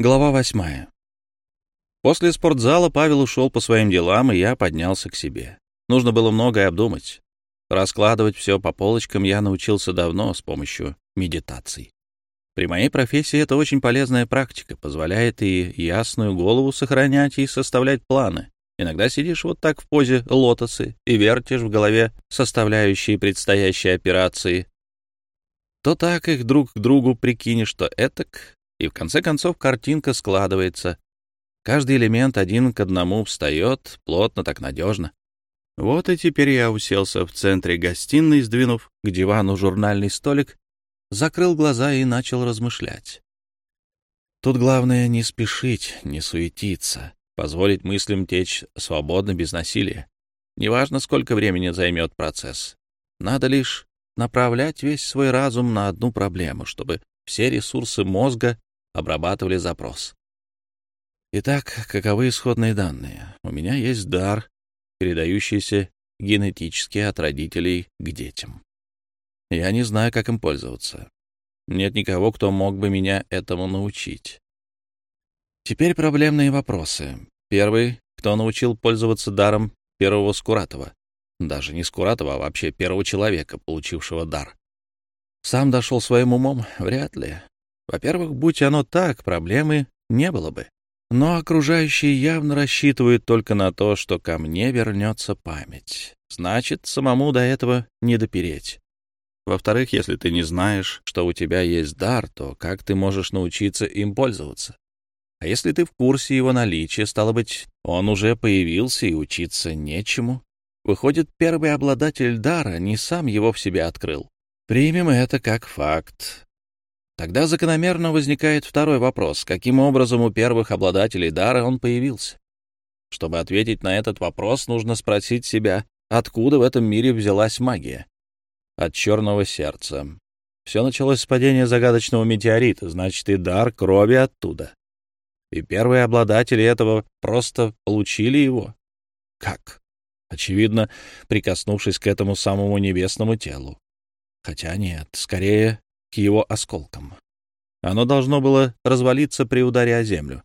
Глава восьмая. После спортзала Павел ушел по своим делам, и я поднялся к себе. Нужно было многое обдумать. Раскладывать все по полочкам я научился давно с помощью медитаций. При моей профессии это очень полезная практика, позволяет и ясную голову сохранять, и составлять планы. Иногда сидишь вот так в позе лотосы и вертишь в голове составляющие предстоящие операции. То так их друг к другу прикинешь, что этак, и в конце концов картинка складывается. Каждый элемент один к одному встает, плотно, так надежно. Вот и теперь я уселся в центре гостиной, сдвинув к дивану журнальный столик, закрыл глаза и начал размышлять. Тут главное не спешить, не суетиться, позволить мыслям течь свободно, без насилия. Неважно, сколько времени займет процесс. Надо лишь направлять весь свой разум на одну проблему, чтобы все ресурсы мозга обрабатывали запрос. Итак, каковы исходные данные? У меня есть дар, передающийся генетически от родителей к детям. Я не знаю, как им пользоваться. Нет никого, кто мог бы меня этому научить. Теперь проблемные вопросы. Первый, кто научил пользоваться даром первого Скуратова. Даже не Скуратова, а вообще первого человека, получившего дар. Сам дошел своим умом? Вряд ли. Во-первых, будь оно так, проблемы не было бы. Но окружающие явно рассчитывают только на то, что ко мне вернется память. Значит, самому до этого не допереть. Во-вторых, если ты не знаешь, что у тебя есть дар, то как ты можешь научиться им пользоваться? А если ты в курсе его наличия, стало быть, он уже появился и учиться нечему? Выходит, первый обладатель дара не сам его в себе открыл. Примем это как факт. Тогда закономерно возникает второй вопрос. Каким образом у первых обладателей дара он появился? Чтобы ответить на этот вопрос, нужно спросить себя, откуда в этом мире взялась магия? От черного сердца. Все началось с падения загадочного метеорита, значит, и дар крови оттуда. И первые обладатели этого просто получили его. Как? Очевидно, прикоснувшись к этому самому небесному телу. Хотя нет, скорее к его осколкам. Оно должно было развалиться при ударе о землю.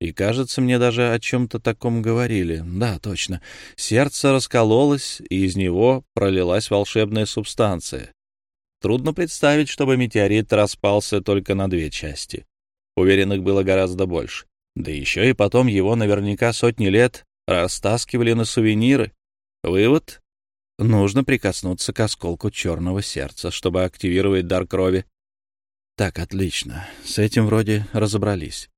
И, кажется, мне даже о чем-то таком говорили. Да, точно. Сердце раскололось, и из него пролилась волшебная субстанция. Трудно представить, чтобы метеорит распался только на две части. Уверенных было гораздо больше. Да еще и потом его наверняка сотни лет растаскивали на сувениры. Вывод Нужно прикоснуться к осколку черного сердца, чтобы активировать дар крови. Так, отлично. С этим вроде разобрались.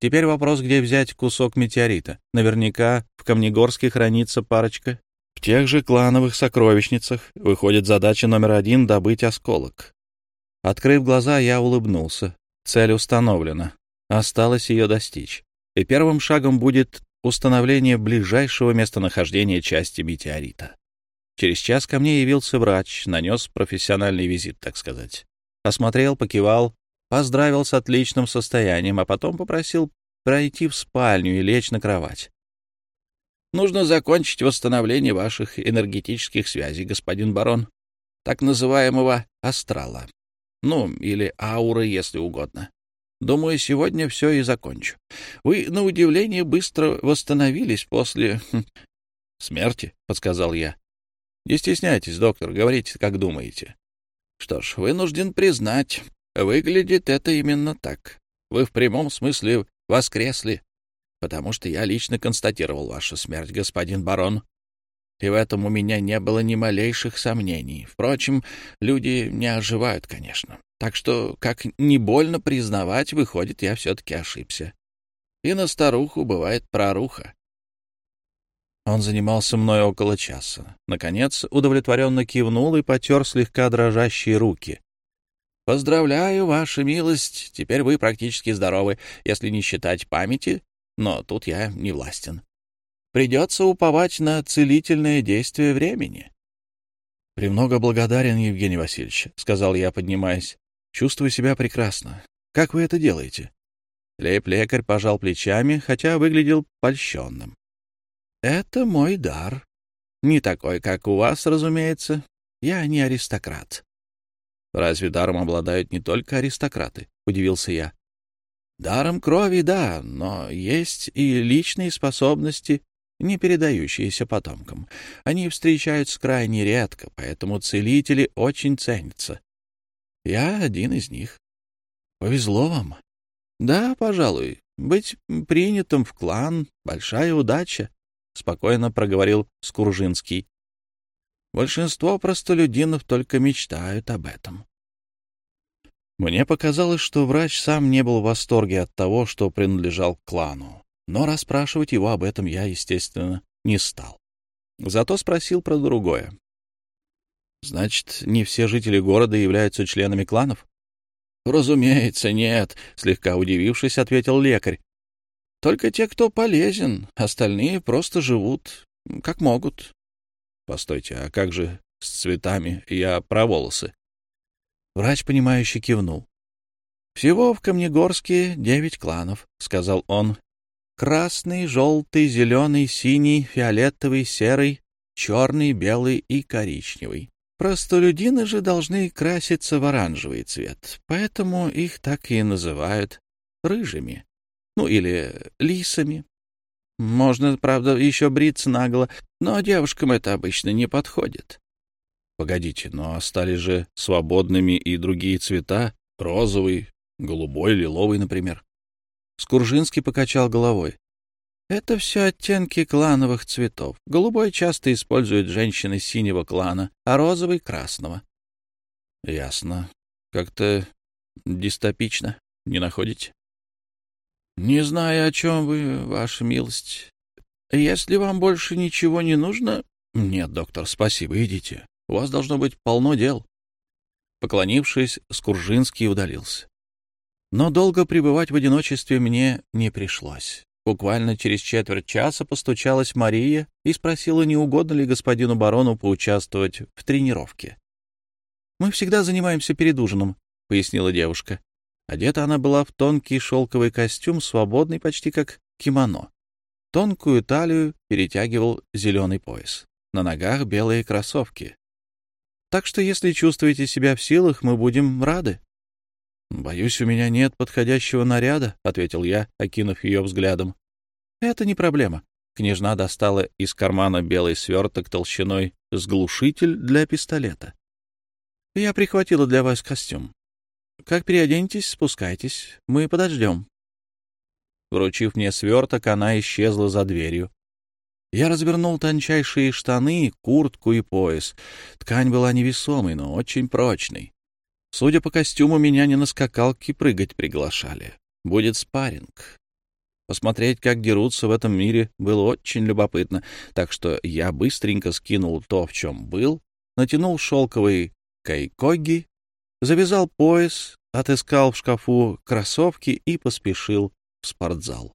Теперь вопрос, где взять кусок метеорита. Наверняка в Камнегорске хранится парочка. В тех же клановых сокровищницах выходит задача номер один — добыть осколок. Открыв глаза, я улыбнулся. Цель установлена. Осталось ее достичь. И первым шагом будет установление ближайшего местонахождения части метеорита. Через час ко мне явился врач, нанес профессиональный визит, так сказать. Осмотрел, покивал, поздравил с отличным состоянием, а потом попросил пройти в спальню и лечь на кровать. «Нужно закончить восстановление ваших энергетических связей, господин барон, так называемого астрала. Ну, или ауры, если угодно. Думаю, сегодня все и закончу. Вы, на удивление, быстро восстановились после... Хм, смерти, — подсказал я. Не стесняйтесь, доктор, говорите, как думаете. Что ж, вынужден признать, выглядит это именно так. Вы в прямом смысле воскресли, потому что я лично констатировал вашу смерть, господин барон. И в этом у меня не было ни малейших сомнений. Впрочем, люди не оживают, конечно. Так что, как не больно признавать, выходит, я все-таки ошибся. И на старуху бывает проруха. Он занимался мной около часа. Наконец, удовлетворенно кивнул и потер слегка дрожащие руки. «Поздравляю, ваша милость, теперь вы практически здоровы, если не считать памяти, но тут я не властен. Придется уповать на целительное действие времени». «Премного благодарен, Евгений Васильевич», — сказал я, поднимаясь. «Чувствую себя прекрасно. Как вы это делаете?» Лейб-лекарь пожал плечами, хотя выглядел польщенным. Это мой дар. Не такой, как у вас, разумеется. Я не аристократ. Разве даром обладают не только аристократы? Удивился я. Даром крови, да, но есть и личные способности, не передающиеся потомкам. Они встречаются крайне редко, поэтому целители очень ценятся. Я один из них. Повезло вам. Да, пожалуй. Быть принятым в клан — большая удача, — спокойно проговорил Скуржинский. Большинство простолюдинов только мечтают об этом. Мне показалось, что врач сам не был в восторге от того, что принадлежал клану, но расспрашивать его об этом я, естественно, не стал. Зато спросил про другое. «Значит, не все жители города являются членами кланов?» «Разумеется, нет», — слегка удивившись, ответил лекарь. «Только те, кто полезен, остальные просто живут, как могут». «Постойте, а как же с цветами? Я про волосы». Врач, понимающе кивнул. «Всего в Камнегорске девять кланов», — сказал он. «Красный, желтый, зеленый, синий, фиолетовый, серый, черный, белый и коричневый. Простолюдины же должны краситься в оранжевый цвет, поэтому их так и называют рыжими. Ну, или лисами. Можно, правда, еще бриться нагло, но девушкам это обычно не подходит. Погодите, но остались же свободными и другие цвета, розовый, голубой, лиловый, например. Скуржинский покачал головой. Это все оттенки клановых цветов. Голубой часто используют женщины синего клана, а розовый — красного. — Ясно. Как-то дистопично, не находите? — Не знаю, о чем вы, ваша милость. Если вам больше ничего не нужно... — Нет, доктор, спасибо, идите. У вас должно быть полно дел. Поклонившись, Скуржинский удалился. Но долго пребывать в одиночестве мне не пришлось. Буквально через четверть часа постучалась Мария и спросила, не угодно ли господину барону поучаствовать в тренировке. «Мы всегда занимаемся перед ужином», — пояснила девушка. Одета она была в тонкий шелковый костюм, свободный почти как кимоно. Тонкую талию перетягивал зеленый пояс. На ногах белые кроссовки. Так что, если чувствуете себя в силах, мы будем рады. — Боюсь, у меня нет подходящего наряда, — ответил я, окинув ее взглядом. — Это не проблема. Княжна достала из кармана белый сверток толщиной с глушитель для пистолета. — Я прихватила для вас костюм. Как переоденетесь, спускайтесь. Мы подождем. Вручив мне сверток, она исчезла за дверью. Я развернул тончайшие штаны, куртку и пояс. Ткань была невесомой, но очень прочной. Судя по костюму, меня не на скакалке прыгать приглашали. Будет спарринг. Посмотреть, как дерутся в этом мире, было очень любопытно, так что я быстренько скинул то, в чем был, натянул шелковый кайкоги, завязал пояс, отыскал в шкафу кроссовки и поспешил в спортзал.